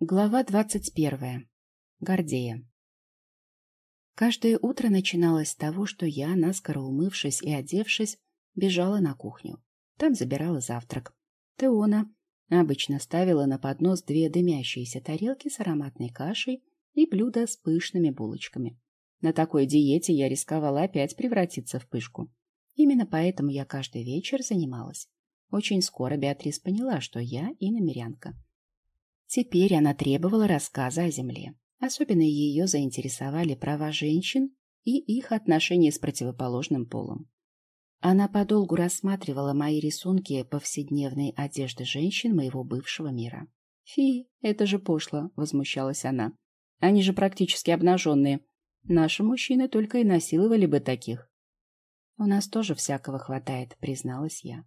Глава двадцать первая. Гордея. Каждое утро начиналось с того, что я, наскоро умывшись и одевшись, бежала на кухню. Там забирала завтрак. Теона обычно ставила на поднос две дымящиеся тарелки с ароматной кашей и блюдо с пышными булочками. На такой диете я рисковала опять превратиться в пышку. Именно поэтому я каждый вечер занималась. Очень скоро Беатрис поняла, что я иномерянка. Теперь она требовала рассказа о земле. Особенно ее заинтересовали права женщин и их отношения с противоположным полом. Она подолгу рассматривала мои рисунки повседневной одежды женщин моего бывшего мира. «Фи, это же пошло!» — возмущалась она. «Они же практически обнаженные. Наши мужчины только и насиловали бы таких». «У нас тоже всякого хватает», — призналась я.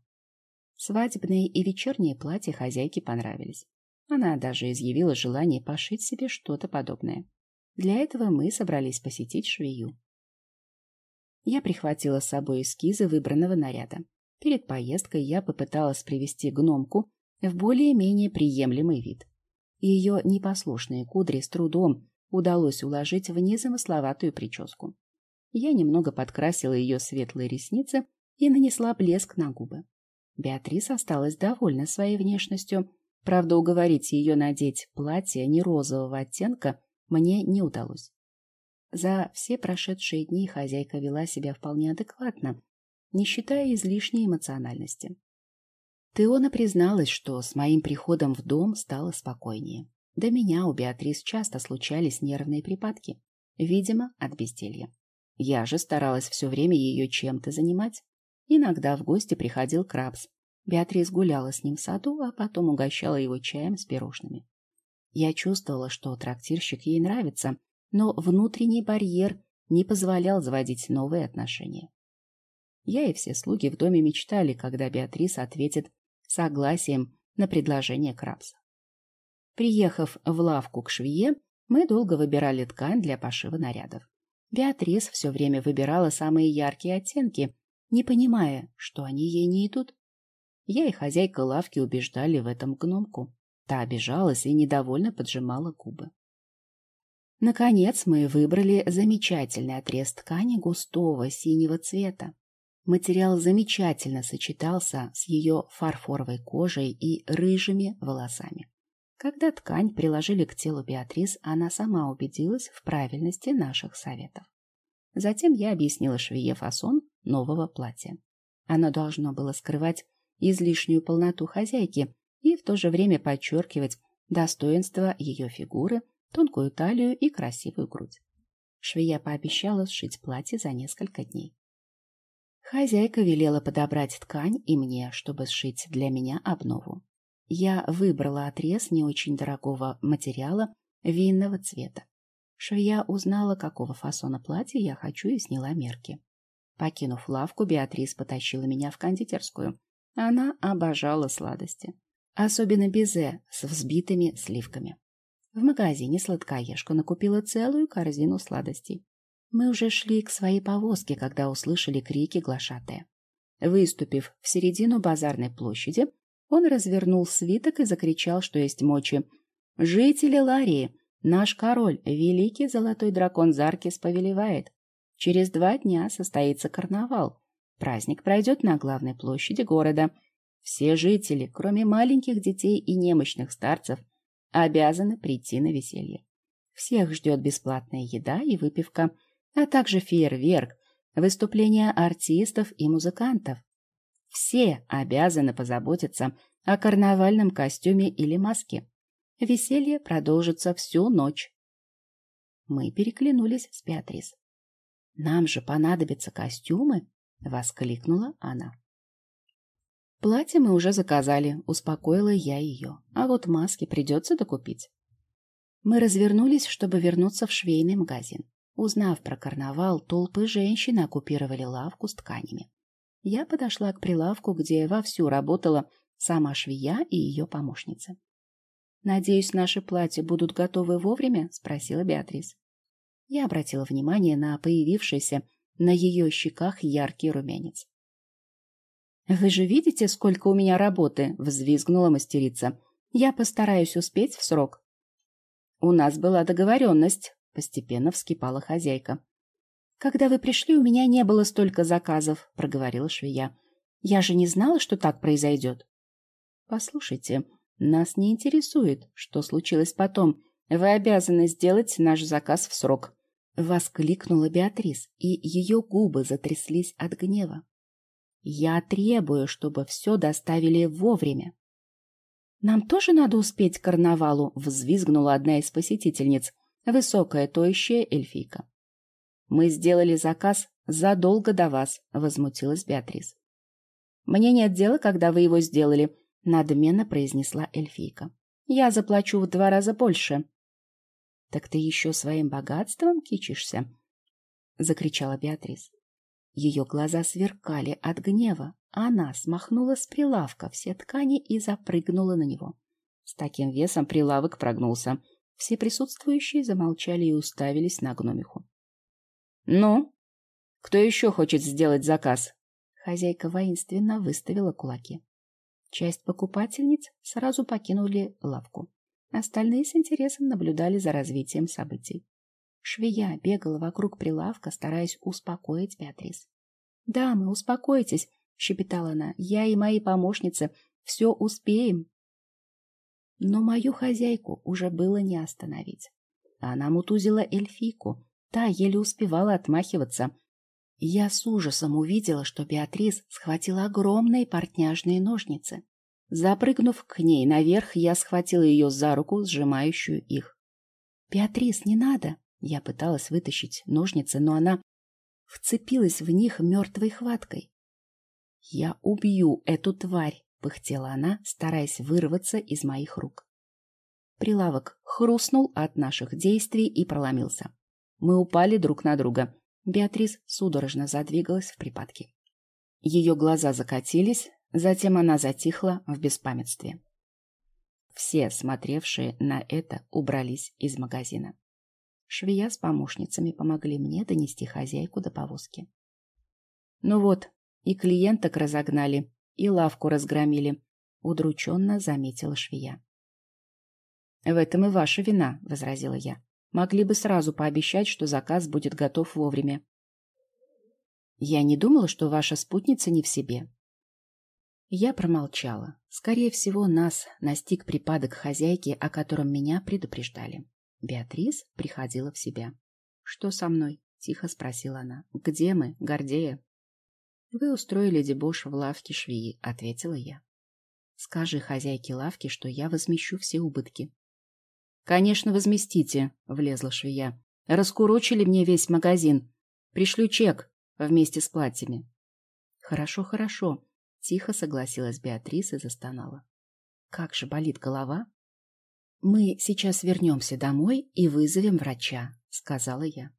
Свадебные и вечерние платья хозяйке понравились. Она даже изъявила желание пошить себе что-то подобное. Для этого мы собрались посетить швею. Я прихватила с собой эскизы выбранного наряда. Перед поездкой я попыталась привести гномку в более-менее приемлемый вид. Ее непослушные кудри с трудом удалось уложить в незамысловатую прическу. Я немного подкрасила ее светлые ресницы и нанесла блеск на губы. Беатрис осталась довольна своей внешностью, Правда, уговорить ее надеть платье не розового оттенка мне не удалось. За все прошедшие дни хозяйка вела себя вполне адекватно, не считая излишней эмоциональности. Теона призналась, что с моим приходом в дом стало спокойнее. До меня у Беатрис часто случались нервные припадки, видимо, от безделья. Я же старалась все время ее чем-то занимать. Иногда в гости приходил Крабс, Беатрис гуляла с ним в саду, а потом угощала его чаем с пирожными. Я чувствовала, что трактирщик ей нравится, но внутренний барьер не позволял заводить новые отношения. Я и все слуги в доме мечтали, когда Беатрис ответит согласием на предложение Крабса. Приехав в лавку к швее, мы долго выбирали ткань для пошива нарядов. Беатрис все время выбирала самые яркие оттенки, не понимая, что они ей не идут. Я и хозяйка лавки убеждали в этом гномку. Та обижалась и недовольно поджимала губы. Наконец мы выбрали замечательный отрез ткани густого синего цвета. Материал замечательно сочетался с ее фарфоровой кожей и рыжими волосами. Когда ткань приложили к телу Беатрис, она сама убедилась в правильности наших советов. Затем я объяснила швее фасон нового платья. Оно должно было скрывать излишнюю полноту хозяйки и в то же время подчеркивать достоинство ее фигуры, тонкую талию и красивую грудь. Швея пообещала сшить платье за несколько дней. Хозяйка велела подобрать ткань и мне, чтобы сшить для меня обнову. Я выбрала отрез не очень дорогого материала винного цвета. Швея узнала, какого фасона платья я хочу, и сняла мерки. Покинув лавку, Беатрис потащила меня в кондитерскую, она обожала сладости, особенно безе с взбитыми сливками. В магазине сладкоежка накупила целую корзину сладостей. Мы уже шли к своей повозке, когда услышали крики глашатая. Выступив в середину базарной площади, он развернул свиток и закричал, что есть мочи. «Жители Ларии! Наш король, великий золотой дракон Заркис, повелевает. Через два дня состоится карнавал. Праздник пройдет на главной площади города. Все жители, кроме маленьких детей и немощных старцев, обязаны прийти на веселье. Всех ждет бесплатная еда и выпивка, а также фейерверк, выступления артистов и музыкантов. Все обязаны позаботиться о карнавальном костюме или маске. Веселье продолжится всю ночь. Мы переглянулись с Беатрис. Нам же понадобятся костюмы, — воскликнула она. Платье мы уже заказали, успокоила я ее. А вот маски придется докупить. Мы развернулись, чтобы вернуться в швейный магазин. Узнав про карнавал, толпы женщин оккупировали лавку с тканями. Я подошла к прилавку, где вовсю работала сама швея и ее помощница. «Надеюсь, наши платья будут готовы вовремя?» — спросила Беатрис. Я обратила внимание на появившийся на ее щеках яркий румянец. «Вы же видите, сколько у меня работы?» — взвизгнула мастерица. «Я постараюсь успеть в срок». У нас была договоренность, постепенно вскипала хозяйка. Когда вы пришли, у меня не было столько заказов, проговорила швея. Я же не знала, что так произойдет. Послушайте, нас не интересует, что случилось потом. Вы обязаны сделать наш заказ в срок. Воскликнула Беатрис, и ее губы затряслись от гнева. Я требую, чтобы все доставили вовремя. Нам тоже надо успеть к карнавалу, взвизгнула одна из посетительниц, высокая, тоющая эльфийка. Мы сделали заказ задолго до вас, возмутилась Беатрис. Мне нет дела, когда вы его сделали, надменно произнесла эльфийка. Я заплачу в два раза больше. Так ты еще своим богатством кичишься? закричала Беатрис. Ее глаза сверкали от гнева. Она смахнула с прилавка все ткани и запрыгнула на него. С таким весом прилавок прогнулся. Все присутствующие замолчали и уставились на гномиху. «Ну, кто еще хочет сделать заказ?» Хозяйка воинственно выставила кулаки. Часть покупательниц сразу покинули лавку. Остальные с интересом наблюдали за развитием событий. Швея бегала вокруг прилавка, стараясь успокоить Беатрис. «Дамы, успокойтесь!» — щепетала она. «Я и мои помощницы все успеем!» Но мою хозяйку уже было не остановить. Она мутузила эльфийку. Та еле успевала отмахиваться. Я с ужасом увидела, что Беатрис схватила огромные портняжные ножницы. Запрыгнув к ней наверх, я схватила ее за руку, сжимающую их. «Беатрис, не надо!» Я пыталась вытащить ножницы, но она вцепилась в них мертвой хваткой. «Я убью эту тварь!» — пыхтела она, стараясь вырваться из моих рук. Прилавок хрустнул от наших действий и проломился. Мы упали друг на друга. Беатрис судорожно задвигалась в припадке. Ее глаза закатились, затем она затихла в беспамятстве. Все, смотревшие на это, убрались из магазина. Швея с помощницами помогли мне донести хозяйку до повозки. Ну вот, и клиенток разогнали, и лавку разгромили, удрученно заметила швея. В этом и ваша вина, возразила я. Могли бы сразу пообещать, что заказ будет готов вовремя. Я не думала, что ваша спутница не в себе. Я промолчала. Скорее всего, нас настиг припадок хозяйки, о котором меня предупреждали. Беатрис приходила в себя. «Что со мной?» — тихо спросила она. «Где мы, Гордея?» «Вы устроили дебош в лавке швеи», — ответила я. «Скажи хозяйке лавки, что я возмещу все убытки». «Конечно, возместите», — влезла швея. «Раскурочили мне весь магазин. Пришлю чек вместе с платьями». «Хорошо, хорошо», — тихо согласилась Беатрис и застонала. «Как же болит голова!» «Мы сейчас вернемся домой и вызовем врача», — сказала я.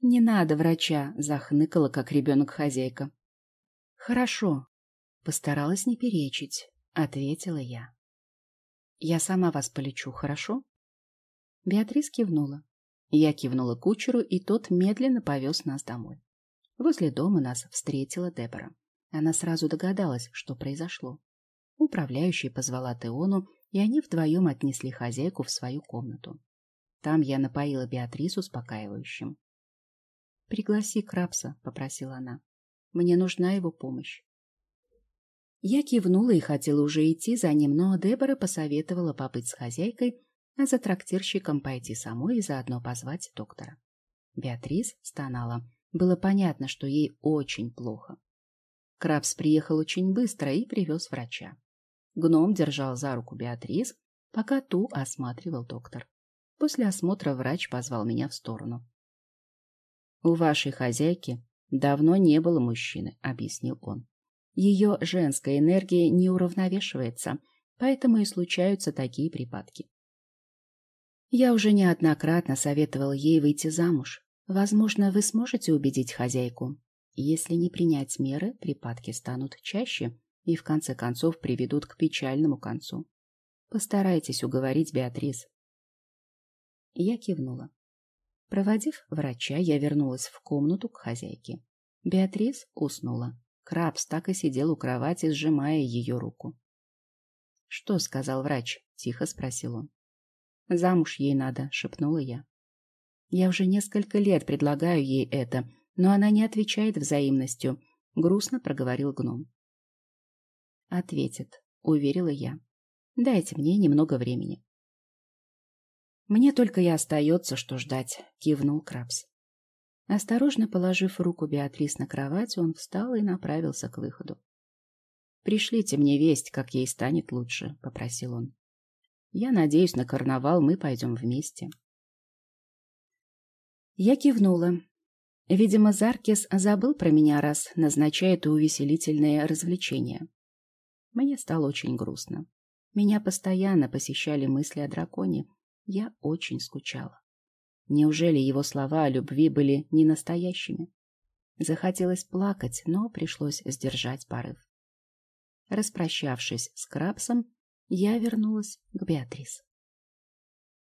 «Не надо врача», — захныкала, как ребенок хозяйка. «Хорошо», — постаралась не перечить, — ответила я. «Я сама вас полечу, хорошо?» Беатрис кивнула. Я кивнула кучеру, и тот медленно повез нас домой. Возле дома нас встретила Дебора. Она сразу догадалась, что произошло. Управляющая позвала Теону и они вдвоем отнесли хозяйку в свою комнату. Там я напоила Беатрису успокаивающим. «Пригласи Крабса», — попросила она. «Мне нужна его помощь». Я кивнула и хотела уже идти за ним, но Дебора посоветовала побыть с хозяйкой, а за трактирщиком пойти самой и заодно позвать доктора. Беатрис стонала. Было понятно, что ей очень плохо. Крабс приехал очень быстро и привез врача. Гном держал за руку Беатрис, пока ту осматривал доктор. После осмотра врач позвал меня в сторону. «У вашей хозяйки давно не было мужчины», — объяснил он. «Ее женская энергия не уравновешивается, поэтому и случаются такие припадки. Я уже неоднократно советовал ей выйти замуж. Возможно, вы сможете убедить хозяйку. Если не принять меры, припадки станут чаще, и в конце концов приведут к печальному концу. Постарайтесь уговорить Беатрис. Я кивнула. Проводив врача, я вернулась в комнату к хозяйке. Беатрис уснула. Крабс так и сидел у кровати, сжимая ее руку. «Что?» — сказал врач, — тихо спросил он. Замуж ей надо, шепнула я. Я уже несколько лет предлагаю ей это, но она не отвечает взаимностью, грустно проговорил гном. Ответит, уверила я. Дайте мне немного времени. Мне только и остается, что ждать, кивнул Крабс. Осторожно положив руку Беатрис на кровать, он встал и направился к выходу. «Пришлите мне весть, как ей станет лучше», — попросил он. «Я надеюсь, на карнавал мы пойдем вместе». Я кивнула. Видимо, Заркис забыл про меня, раз назначает увеселительное развлечение. Мне стало очень грустно. Меня постоянно посещали мысли о драконе. Я очень скучала. Неужели его слова о любви были не настоящими? Захотелось плакать, но пришлось сдержать порыв. Распрощавшись с Крабсом, я вернулась к Беатрис.